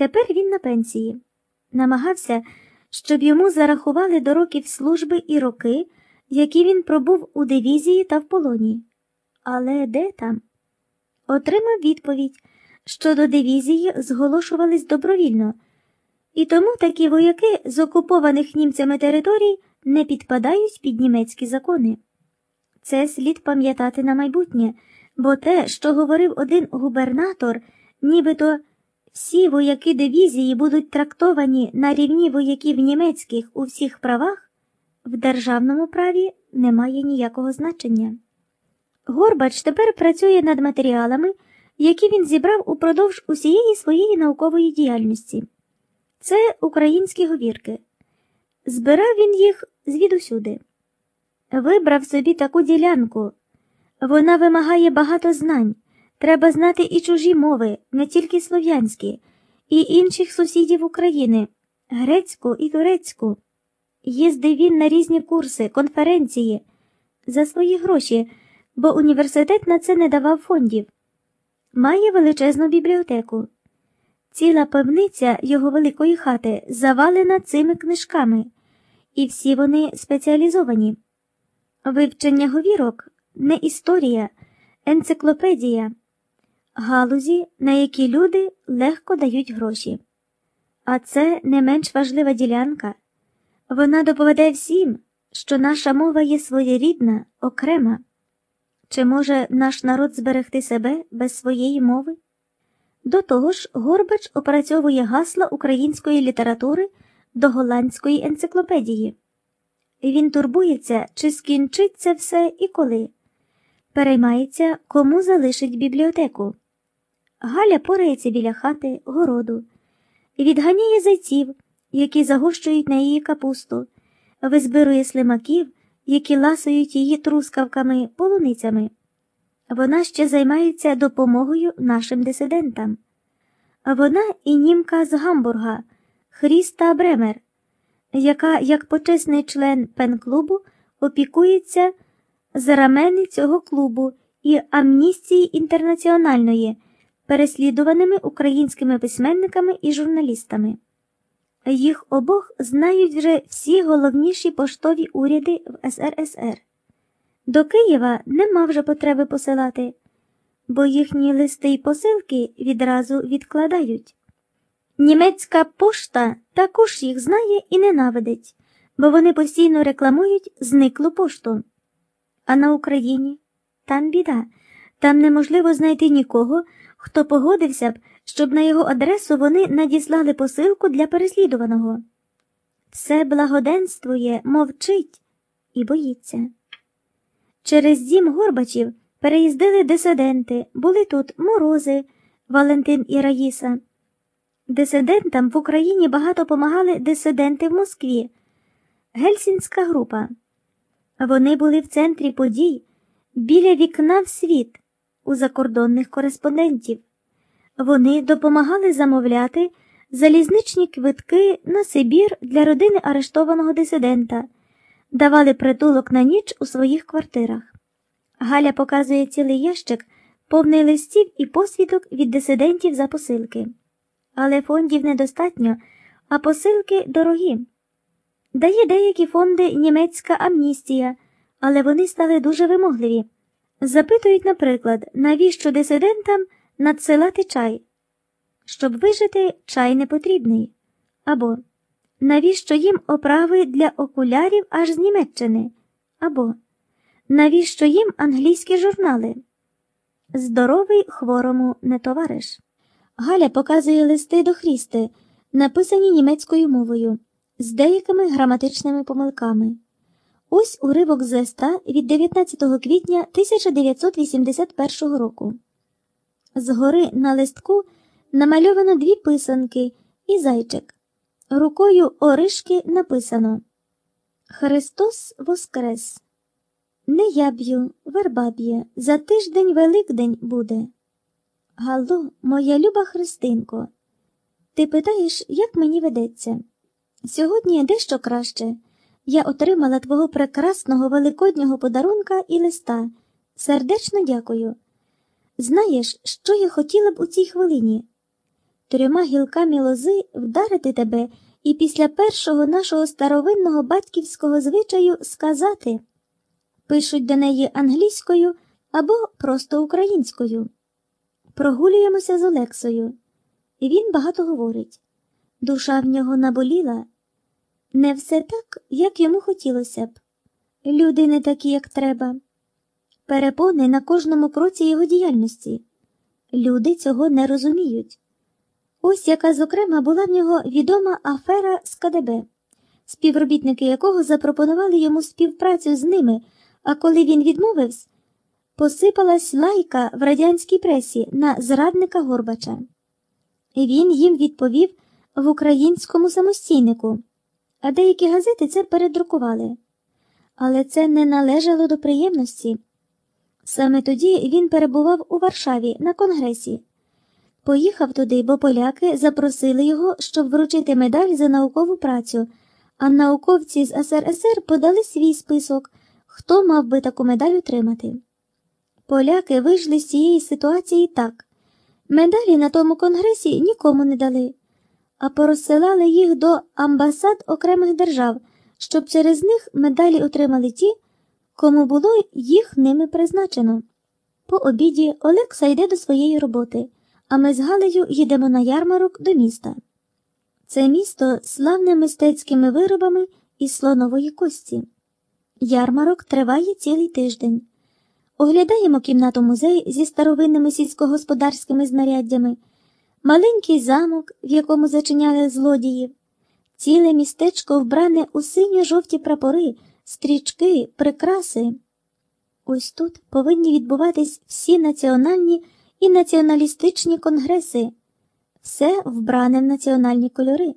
Тепер він на пенсії. Намагався, щоб йому зарахували до років служби і роки, які він пробув у дивізії та в полоні. Але де там? Отримав відповідь, що до дивізії зголошувались добровільно, і тому такі вояки з окупованих німцями територій не підпадають під німецькі закони. Це слід пам'ятати на майбутнє, бо те, що говорив один губернатор, нібито всі вояки дивізії будуть трактовані на рівні вояків німецьких у всіх правах, в державному праві не має ніякого значення. Горбач тепер працює над матеріалами, які він зібрав упродовж усієї своєї наукової діяльності. Це українські говірки. Збирав він їх звідусюди. Вибрав собі таку ділянку. Вона вимагає багато знань. Треба знати і чужі мови, не тільки слов'янські, і інших сусідів України, грецьку і турецьку. Їздив він на різні курси, конференції за свої гроші, бо університет на це не давав фондів. Має величезну бібліотеку. Ціла пивниця його великої хати завалена цими книжками, і всі вони спеціалізовані. Вивчення говірок не історія, енциклопедія, галузі, на які люди легко дають гроші. А це не менш важлива ділянка. Вона доповідає всім, що наша мова є своєрідна, окрема. Чи може наш народ зберегти себе без своєї мови? До того ж, Горбач опрацьовує гасла української літератури до голландської енциклопедії. Він турбується, чи скінчиться все і коли. Переймається, кому залишить бібліотеку. Галя порається біля хати, городу, відганяє зайців, які загощують на її капусту, визбирує слимаків, які ласують її трускавками, полуницями. Вона ще займається допомогою нашим дисидентам. Вона і німка з Гамбурга, Хріста Бремер, яка, як почесний член пен-клубу, опікується за рамени цього клубу і амністії інтернаціональної, переслідуваними українськими письменниками і журналістами. Їх обох знають вже всі головніші поштові уряди в СРСР. До Києва нема вже потреби посилати, бо їхні листи й посилки відразу відкладають. Німецька пошта також їх знає і ненавидить, бо вони постійно рекламують зниклу пошту. А на Україні там біда, там неможливо знайти нікого, хто погодився б, щоб на його адресу вони надіслали посилку для переслідуваного. Все благоденствує, мовчить і боїться. Через дім Горбачів переїздили дисиденти, були тут морози, Валентин і Раїса. Дисидентам в Україні багато помагали дисиденти в Москві, Гельсінська група. Вони були в центрі подій біля вікна в світ у закордонних кореспондентів. Вони допомагали замовляти залізничні квитки на Сибір для родини арештованого дисидента, давали притулок на ніч у своїх квартирах. Галя показує цілий ящик, повний листів і посвідок від дисидентів за посилки. Але фондів недостатньо, а посилки дорогі. Дає деякі фонди німецька амністія, але вони стали дуже вимогливі. Запитують, наприклад, навіщо дисидентам надсилати чай? Щоб вижити, чай не потрібний. Або навіщо їм оправи для окулярів аж з Німеччини? Або навіщо їм англійські журнали? Здоровий хворому не товариш. Галя показує листи до Хрісти, написані німецькою мовою, з деякими граматичними помилками. Ось уривок з листа від 19 квітня 1981 року. Згори на листку намальовано дві писанки і зайчик. Рукою Оришки написано Христос Воскрес. Не я б'ю, верба б'є, за тиждень Великдень буде. Галло, моя люба Христинко, ти питаєш, як мені ведеться? Сьогодні дещо краще. Я отримала твого прекрасного великоднього подарунка і листа. Сердечно дякую. Знаєш, що я хотіла б у цій хвилині? трьома гілками лози вдарити тебе і після першого нашого старовинного батьківського звичаю сказати пишуть до неї англійською або просто українською. Прогулюємося з Олексою, і він багато говорить. Душа в нього наболіла. Не все так, як йому хотілося б. Люди не такі, як треба. Перепони на кожному кроці його діяльності. Люди цього не розуміють. Ось яка, зокрема, була в нього відома афера з КДБ, співробітники якого запропонували йому співпрацю з ними, а коли він відмовився, посипалась лайка в радянській пресі на зрадника Горбача. Він їм відповів в українському самостійнику, а деякі газети це передрукували. Але це не належало до приємності. Саме тоді він перебував у Варшаві на конгресі. Поїхав туди, бо поляки запросили його, щоб вручити медаль за наукову працю, а науковці з СРСР подали свій список, хто мав би таку медаль отримати. Поляки вийшли з цієї ситуації так медалі на тому конгресі нікому не дали, а порозсилали їх до амбасад окремих держав, щоб через них медалі отримали ті, кому було їх ними призначено. По обіді Олекса йде до своєї роботи, а ми з Галею їдемо на ярмарок до міста. Це місто славне мистецькими виробами із слонової кості. Ярмарок триває цілий тиждень. Оглядаємо кімнату музей зі старовинними сільськогосподарськими знаряддями, маленький замок, в якому зачиняли злодіїв, ціле містечко вбране у синьо-жовті прапори, стрічки, прикраси. Ось тут повинні відбуватись всі національні і націоналістичні конгреси, все вбране в національні кольори.